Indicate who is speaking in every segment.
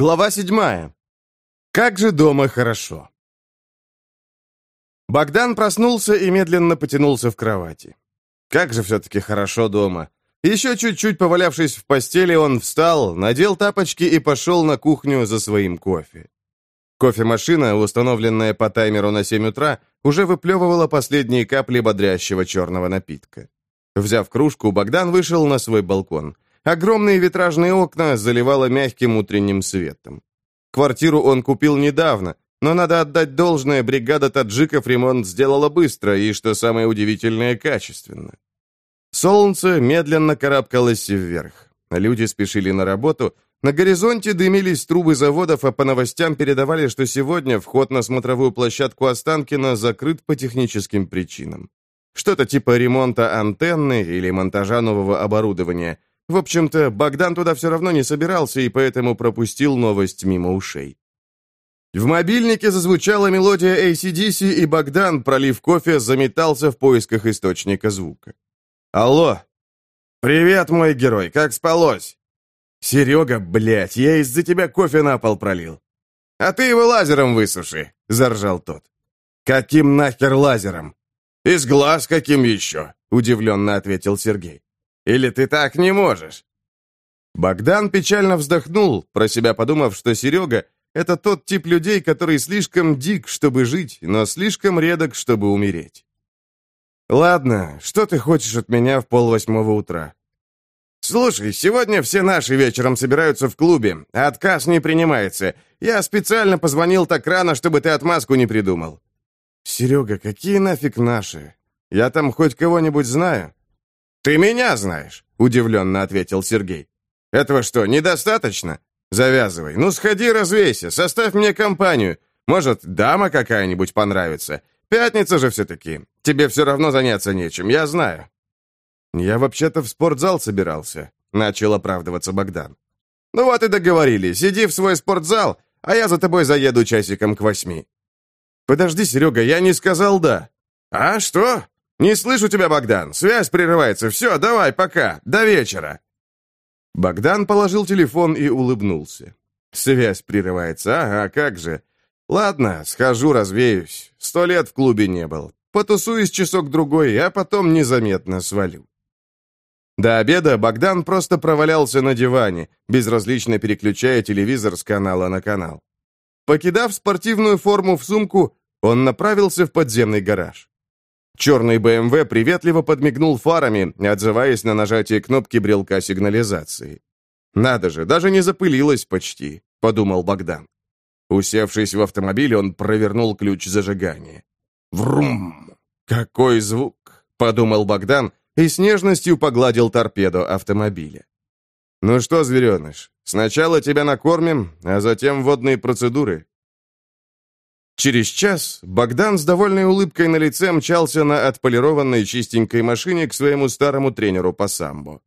Speaker 1: Глава седьмая. Как же дома хорошо. Богдан проснулся и медленно потянулся в кровати. Как же все-таки хорошо дома. Еще чуть-чуть повалявшись в постели, он встал, надел тапочки и пошел на кухню за своим кофе. Кофемашина, установленная по таймеру на 7 утра, уже выплевывала последние капли бодрящего черного напитка. Взяв кружку, Богдан вышел на свой балкон. Огромные витражные окна заливало мягким утренним светом. Квартиру он купил недавно, но надо отдать должное, бригада таджиков ремонт сделала быстро и, что самое удивительное, качественно. Солнце медленно карабкалось вверх. Люди спешили на работу. На горизонте дымились трубы заводов, а по новостям передавали, что сегодня вход на смотровую площадку Останкина закрыт по техническим причинам. Что-то типа ремонта антенны или монтажа нового оборудования. В общем-то, Богдан туда все равно не собирался и поэтому пропустил новость мимо ушей. В мобильнике зазвучала мелодия ACDC, и Богдан, пролив кофе, заметался в поисках источника звука. «Алло!» «Привет, мой герой, как спалось?» «Серега, блядь, я из-за тебя кофе на пол пролил». «А ты его лазером высуши», — заржал тот. «Каким нахер лазером?» «Из глаз каким еще?» — удивленно ответил Сергей. «Или ты так не можешь?» Богдан печально вздохнул, про себя подумав, что Серега — это тот тип людей, который слишком дик, чтобы жить, но слишком редок, чтобы умереть. «Ладно, что ты хочешь от меня в полвосьмого утра?» «Слушай, сегодня все наши вечером собираются в клубе, а отказ не принимается. Я специально позвонил так рано, чтобы ты отмазку не придумал». «Серега, какие нафиг наши? Я там хоть кого-нибудь знаю?» «Ты меня знаешь», — удивленно ответил Сергей. «Этого что, недостаточно? Завязывай. Ну, сходи, развейся, составь мне компанию. Может, дама какая-нибудь понравится. Пятница же все-таки. Тебе все равно заняться нечем, я знаю». «Я вообще-то в спортзал собирался», — начал оправдываться Богдан. «Ну вот и договорились. Иди в свой спортзал, а я за тобой заеду часиком к восьми». «Подожди, Серега, я не сказал «да». «А, что? Не слышу тебя, Богдан. Связь прерывается. Все, давай, пока. До вечера». Богдан положил телефон и улыбнулся. «Связь прерывается, ага, как же. Ладно, схожу, развеюсь. Сто лет в клубе не был. Потусуюсь часок-другой, а потом незаметно свалю». До обеда Богдан просто провалялся на диване, безразлично переключая телевизор с канала на канал. Покидав спортивную форму в сумку, он направился в подземный гараж. Черный БМВ приветливо подмигнул фарами, отзываясь на нажатие кнопки брелка сигнализации. «Надо же, даже не запылилось почти», — подумал Богдан. Усевшись в автомобиль, он провернул ключ зажигания. «Врум! Какой звук!» — подумал Богдан и с нежностью погладил торпеду автомобиля. «Ну что, звереныш, сначала тебя накормим, а затем водные процедуры. Через час Богдан с довольной улыбкой на лице мчался на отполированной чистенькой машине к своему старому тренеру по самбо.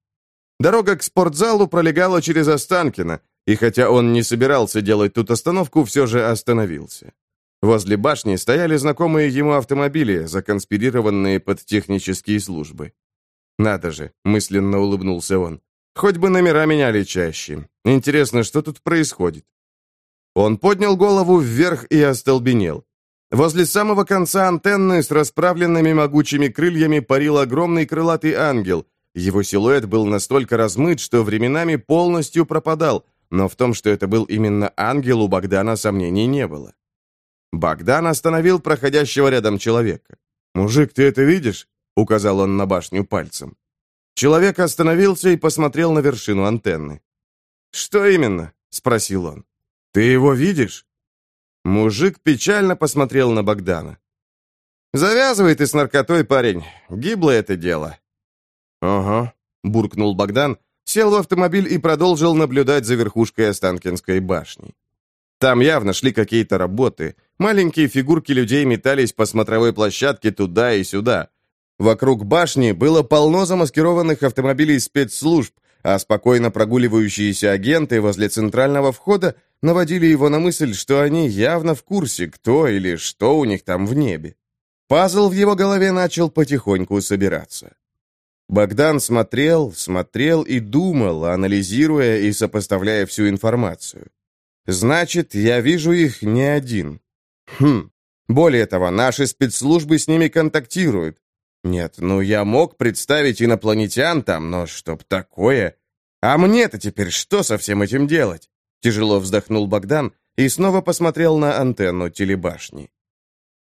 Speaker 1: Дорога к спортзалу пролегала через Останкино, и хотя он не собирался делать тут остановку, все же остановился. Возле башни стояли знакомые ему автомобили, законспирированные под технические службы. «Надо же», — мысленно улыбнулся он, — «хоть бы номера меняли чаще. Интересно, что тут происходит?» Он поднял голову вверх и остолбенел. Возле самого конца антенны с расправленными могучими крыльями парил огромный крылатый ангел. Его силуэт был настолько размыт, что временами полностью пропадал, но в том, что это был именно ангел, у Богдана сомнений не было. Богдан остановил проходящего рядом человека. «Мужик, ты это видишь?» — указал он на башню пальцем. Человек остановился и посмотрел на вершину антенны. «Что именно?» — спросил он. «Ты его видишь?» Мужик печально посмотрел на Богдана. «Завязывай ты с наркотой, парень. Гибло это дело». «Ага», — буркнул Богдан, сел в автомобиль и продолжил наблюдать за верхушкой Останкинской башни. Там явно шли какие-то работы. Маленькие фигурки людей метались по смотровой площадке туда и сюда. Вокруг башни было полно замаскированных автомобилей спецслужб, а спокойно прогуливающиеся агенты возле центрального входа наводили его на мысль, что они явно в курсе, кто или что у них там в небе. Пазл в его голове начал потихоньку собираться. Богдан смотрел, смотрел и думал, анализируя и сопоставляя всю информацию. Значит, я вижу их не один. Хм. Более того, наши спецслужбы с ними контактируют. Нет, ну я мог представить инопланетян там, но чтоб такое... А мне-то теперь что со всем этим делать? Тяжело вздохнул Богдан и снова посмотрел на антенну телебашни.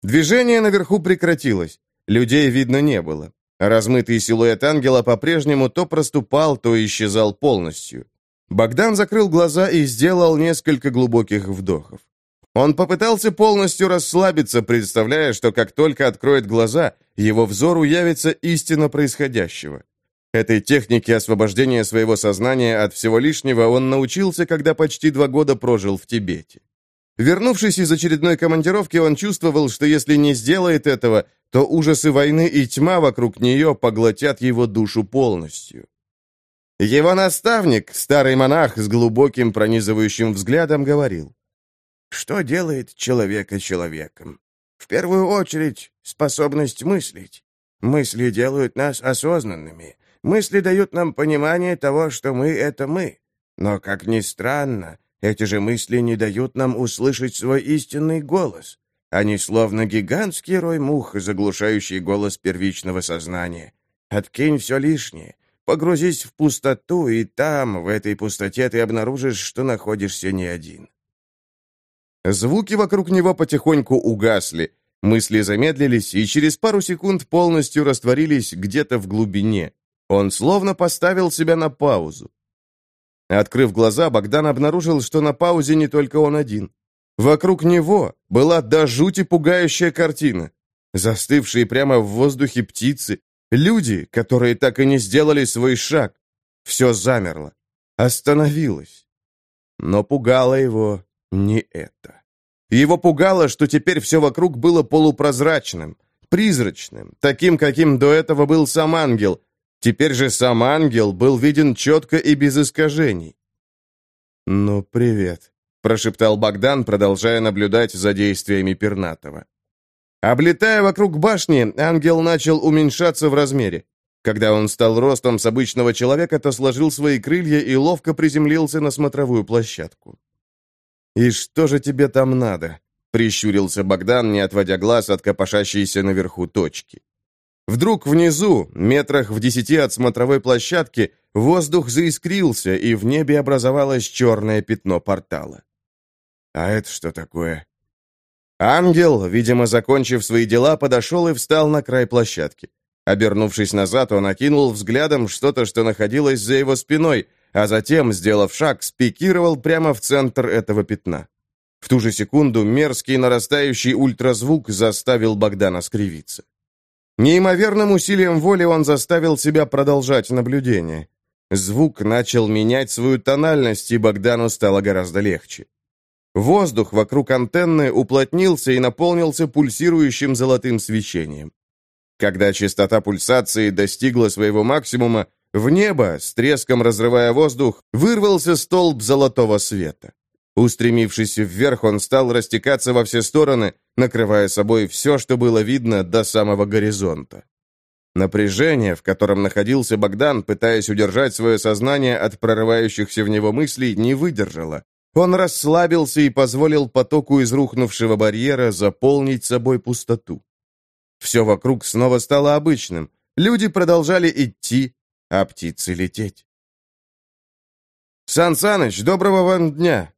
Speaker 1: Движение наверху прекратилось. Людей видно не было. Размытый силуэт ангела по-прежнему то проступал, то исчезал полностью. Богдан закрыл глаза и сделал несколько глубоких вдохов. Он попытался полностью расслабиться, представляя, что как только откроет глаза, его взору явится истина происходящего. Этой технике освобождения своего сознания от всего лишнего он научился, когда почти два года прожил в Тибете. Вернувшись из очередной командировки, он чувствовал, что если не сделает этого, то ужасы войны и тьма вокруг нее поглотят его душу полностью. Его наставник, старый монах с глубоким пронизывающим взглядом, говорил, «Что делает человека человеком? В первую очередь, способность мыслить. Мысли делают нас осознанными. Мысли дают нам понимание того, что мы — это мы. Но, как ни странно, эти же мысли не дают нам услышать свой истинный голос. Они словно гигантский рой мух, заглушающий голос первичного сознания. Откинь все лишнее, погрузись в пустоту, и там, в этой пустоте, ты обнаружишь, что находишься не один. Звуки вокруг него потихоньку угасли, мысли замедлились и через пару секунд полностью растворились где-то в глубине. Он словно поставил себя на паузу. Открыв глаза, Богдан обнаружил, что на паузе не только он один. Вокруг него была до жути пугающая картина. Застывшие прямо в воздухе птицы, люди, которые так и не сделали свой шаг. Все замерло, остановилось. Но пугало его не это. Его пугало, что теперь все вокруг было полупрозрачным, призрачным, таким, каким до этого был сам ангел, Теперь же сам ангел был виден четко и без искажений. «Ну, привет», — прошептал Богдан, продолжая наблюдать за действиями Пернатова. Облетая вокруг башни, ангел начал уменьшаться в размере. Когда он стал ростом с обычного человека, то сложил свои крылья и ловко приземлился на смотровую площадку. «И что же тебе там надо?» — прищурился Богдан, не отводя глаз от копошащейся наверху точки. Вдруг внизу, метрах в десяти от смотровой площадки, воздух заискрился, и в небе образовалось черное пятно портала. «А это что такое?» Ангел, видимо, закончив свои дела, подошел и встал на край площадки. Обернувшись назад, он окинул взглядом что-то, что находилось за его спиной, а затем, сделав шаг, спикировал прямо в центр этого пятна. В ту же секунду мерзкий нарастающий ультразвук заставил Богдана скривиться. Неимоверным усилием воли он заставил себя продолжать наблюдение. Звук начал менять свою тональность, и Богдану стало гораздо легче. Воздух вокруг антенны уплотнился и наполнился пульсирующим золотым свечением. Когда частота пульсации достигла своего максимума, в небо, с треском разрывая воздух, вырвался столб золотого света. Устремившись вверх, он стал растекаться во все стороны, накрывая собой все, что было видно до самого горизонта. Напряжение, в котором находился Богдан, пытаясь удержать свое сознание от прорывающихся в него мыслей, не выдержало. Он расслабился и позволил потоку из рухнувшего барьера заполнить собой пустоту. Все вокруг снова стало обычным. Люди продолжали идти, а птицы лететь. «Сан Саныч, доброго вам дня!»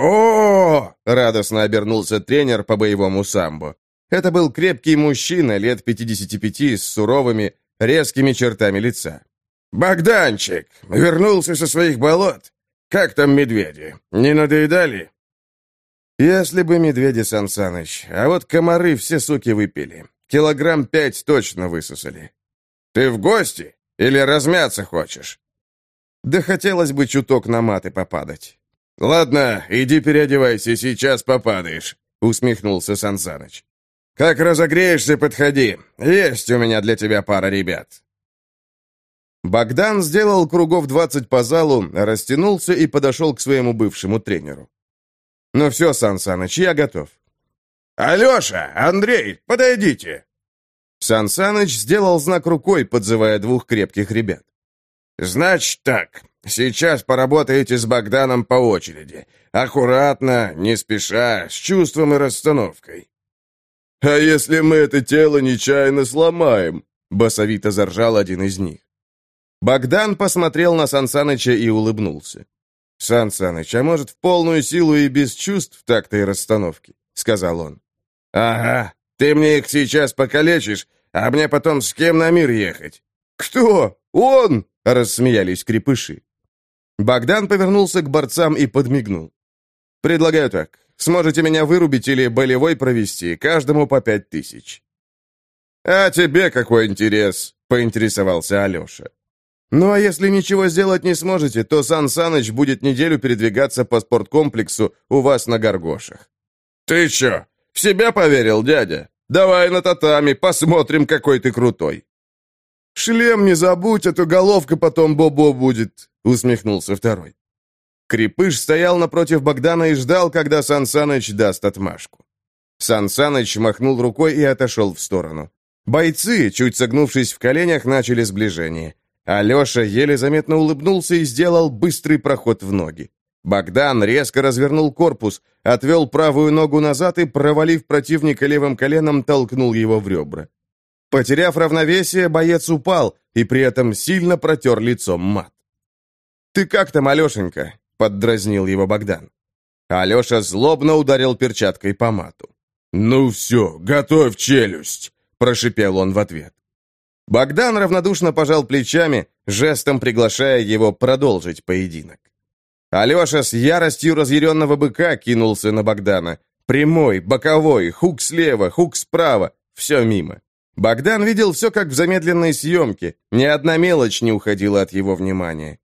Speaker 2: «О!»
Speaker 1: — радостно обернулся тренер по боевому самбо. Это был крепкий мужчина, лет 55, с суровыми, резкими чертами лица.
Speaker 2: «Богданчик! Вернулся со своих болот! Как там медведи? Не надоедали?»
Speaker 1: «Если бы медведи, Сан Саныч, а вот комары все суки выпили. Килограмм пять точно высосали».
Speaker 2: «Ты в гости? Или размяться хочешь?»
Speaker 1: «Да хотелось бы чуток на маты попадать».
Speaker 2: «Ладно, иди переодевайся, сейчас попадаешь», — усмехнулся Сансаныч. «Как разогреешься, подходи. Есть у меня для тебя пара ребят».
Speaker 1: Богдан сделал кругов двадцать по залу, растянулся и подошел к своему бывшему тренеру. «Ну все, Сан я готов».
Speaker 2: «Алеша, Андрей, подойдите!»
Speaker 1: Сан сделал знак рукой, подзывая двух крепких ребят.
Speaker 2: «Значит так, сейчас поработаете с Богданом по очереди. Аккуратно, не спеша, с чувством и расстановкой».
Speaker 1: «А если мы это тело нечаянно сломаем?» — басовито заржал один из них. Богдан посмотрел на Сансаныча и улыбнулся. «Сан Саныч, а может, в полную силу и без чувств так-то и расстановки?» — сказал он.
Speaker 2: «Ага, ты мне их сейчас покалечишь, а мне потом с кем на мир ехать?»
Speaker 1: «Кто? Он?» — рассмеялись крепыши. Богдан повернулся к борцам и подмигнул. «Предлагаю так. Сможете меня вырубить или болевой провести, каждому по пять тысяч». «А тебе какой интерес?» — поинтересовался Алеша. «Ну а если ничего сделать не сможете, то Сан Саныч будет неделю передвигаться по спорткомплексу у вас на горгошах».
Speaker 2: «Ты чё, в себя поверил, дядя? Давай на татами, посмотрим, какой ты крутой».
Speaker 1: «Шлем не забудь, а то головка потом бобо будет», — усмехнулся второй. Крепыш стоял напротив Богдана и ждал, когда Сан Саныч даст отмашку. Сан Саныч махнул рукой и отошел в сторону. Бойцы, чуть согнувшись в коленях, начали сближение. Алеша еле заметно улыбнулся и сделал быстрый проход в ноги. Богдан резко развернул корпус, отвел правую ногу назад и, провалив противника левым коленом, толкнул его в ребра. Потеряв равновесие, боец упал и при этом сильно протер лицом мат. «Ты как там, Алешенька?» — поддразнил его Богдан. Алеша злобно ударил перчаткой по мату.
Speaker 2: «Ну все, готовь челюсть!» — прошипел он в ответ.
Speaker 1: Богдан равнодушно пожал плечами, жестом приглашая его продолжить поединок. Алеша с яростью разъяренного быка кинулся на Богдана. Прямой, боковой, хук слева, хук справа. Все мимо. Богдан видел все как в замедленной съемке. Ни одна мелочь не уходила от его внимания.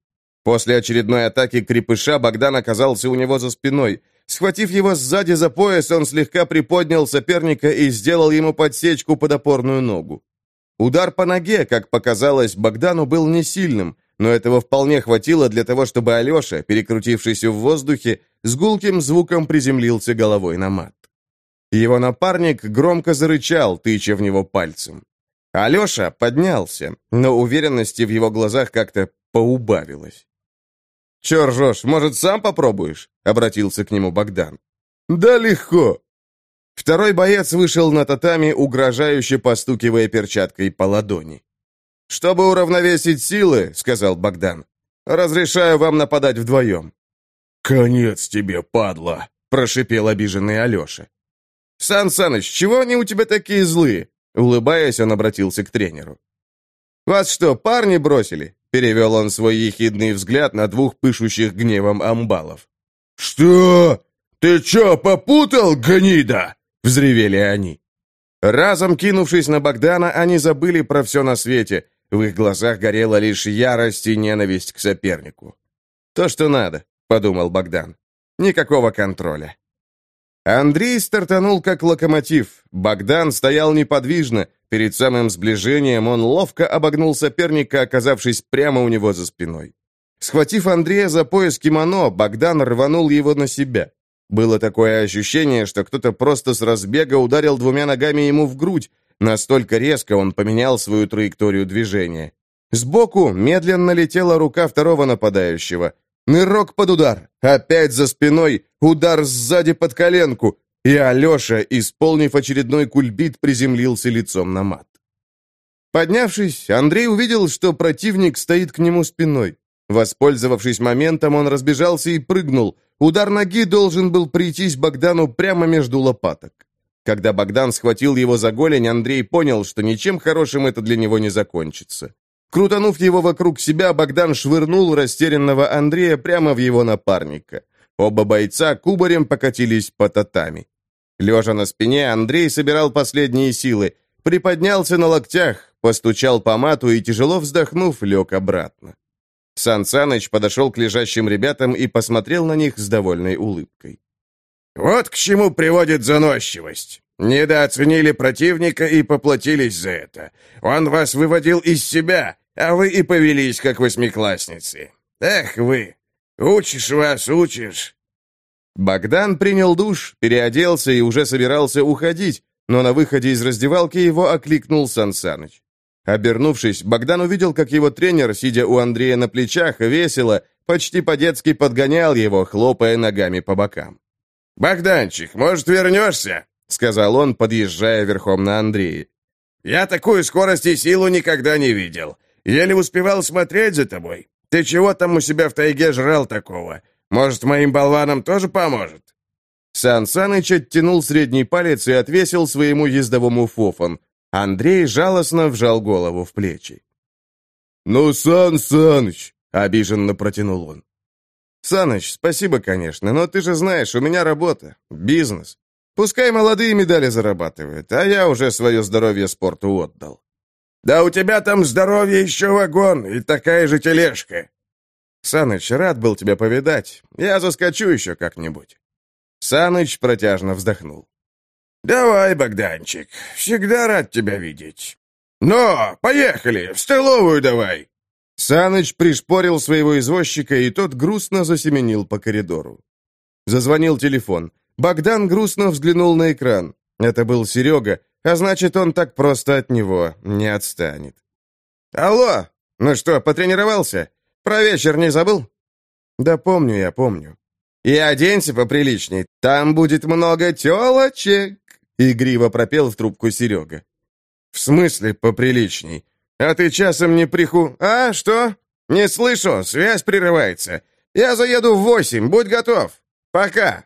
Speaker 1: После очередной атаки крепыша Богдан оказался у него за спиной. Схватив его сзади за пояс, он слегка приподнял соперника и сделал ему подсечку под опорную ногу. Удар по ноге, как показалось, Богдану был не сильным, но этого вполне хватило для того, чтобы Алеша, перекрутившийся в воздухе, с гулким звуком приземлился головой на мат. Его напарник громко зарычал, тыча в него пальцем. Алеша поднялся, но уверенности в его глазах как-то поубавилось. «Че ржешь, может, сам попробуешь?» — обратился к нему Богдан.
Speaker 2: «Да легко!»
Speaker 1: Второй боец вышел на татами, угрожающе постукивая перчаткой по ладони. «Чтобы уравновесить силы, — сказал Богдан, — разрешаю вам нападать вдвоем».
Speaker 2: «Конец тебе, падла!» — прошипел обиженный Алеша.
Speaker 1: «Сан Саныч, чего они у тебя такие злые?» Улыбаясь, он обратился к тренеру. «Вас что, парни бросили?» Перевел он свой ехидный взгляд на двух пышущих гневом амбалов.
Speaker 2: «Что? Ты чё, попутал, гнида?» Взревели они.
Speaker 1: Разом кинувшись на Богдана, они забыли про все на свете. В их глазах горела лишь ярость и ненависть к сопернику. «То, что надо», — подумал Богдан. «Никакого контроля». Андрей стартанул как локомотив. Богдан стоял неподвижно. Перед самым сближением он ловко обогнул соперника, оказавшись прямо у него за спиной. Схватив Андрея за пояс кимоно, Богдан рванул его на себя. Было такое ощущение, что кто-то просто с разбега ударил двумя ногами ему в грудь, настолько резко он поменял свою траекторию движения. Сбоку медленно летела рука второго нападающего. Нырок под удар, опять за спиной, удар сзади под коленку, и Алеша, исполнив очередной кульбит, приземлился лицом на мат. Поднявшись, Андрей увидел, что противник стоит к нему спиной. Воспользовавшись моментом, он разбежался и прыгнул, Удар ноги должен был прийтись Богдану прямо между лопаток. Когда Богдан схватил его за голень, Андрей понял, что ничем хорошим это для него не закончится. Крутанув его вокруг себя, Богдан швырнул растерянного Андрея прямо в его напарника. Оба бойца кубарем покатились по татами. Лежа на спине, Андрей собирал последние силы, приподнялся на локтях, постучал по мату и, тяжело вздохнув, лег обратно. Сан Саныч подошел к лежащим ребятам и посмотрел на них с довольной улыбкой.
Speaker 2: «Вот к чему приводит заносчивость. Недооценили противника и поплатились за это. Он вас выводил из себя, а вы и повелись, как восьмиклассницы. Эх вы! Учишь вас, учишь!»
Speaker 1: Богдан принял душ, переоделся и уже собирался уходить, но на выходе из раздевалки его окликнул Сан Саныч. Обернувшись, Богдан увидел, как его тренер, сидя у Андрея на плечах, весело, почти по-детски подгонял его, хлопая ногами по бокам.
Speaker 2: «Богданчик, может, вернешься?» — сказал он, подъезжая верхом на Андрея. «Я такую скорость и силу никогда не видел. Еле успевал смотреть за тобой. Ты чего там у себя в тайге жрал такого? Может, моим болванам тоже поможет?»
Speaker 1: Сан Саныч оттянул средний палец и отвесил своему ездовому фофан. Андрей жалостно вжал голову в плечи. «Ну, Сан Саныч!» — обиженно протянул он. «Саныч, спасибо, конечно, но ты же знаешь, у меня работа, бизнес. Пускай молодые медали зарабатывают, а я уже свое здоровье спорту отдал».
Speaker 2: «Да у тебя там здоровье еще вагон и такая же тележка».
Speaker 1: «Саныч, рад был тебя повидать. Я заскочу еще как-нибудь». Саныч протяжно вздохнул.
Speaker 2: «Давай, Богданчик, всегда рад тебя видеть. Но, поехали, в столовую давай!»
Speaker 1: Саныч пришпорил своего извозчика, и тот грустно засеменил по коридору. Зазвонил телефон. Богдан грустно взглянул на экран. Это был Серега, а значит, он так просто от него не отстанет. «Алло! Ну что, потренировался? Про вечер не забыл?» «Да помню я, помню». «И оденься поприличней, там будет много телочек!» Игриво пропел в трубку Серега. «В смысле поприличней? А ты часом не приху... А, что? Не слышу, связь прерывается. Я заеду в восемь, будь готов. Пока!»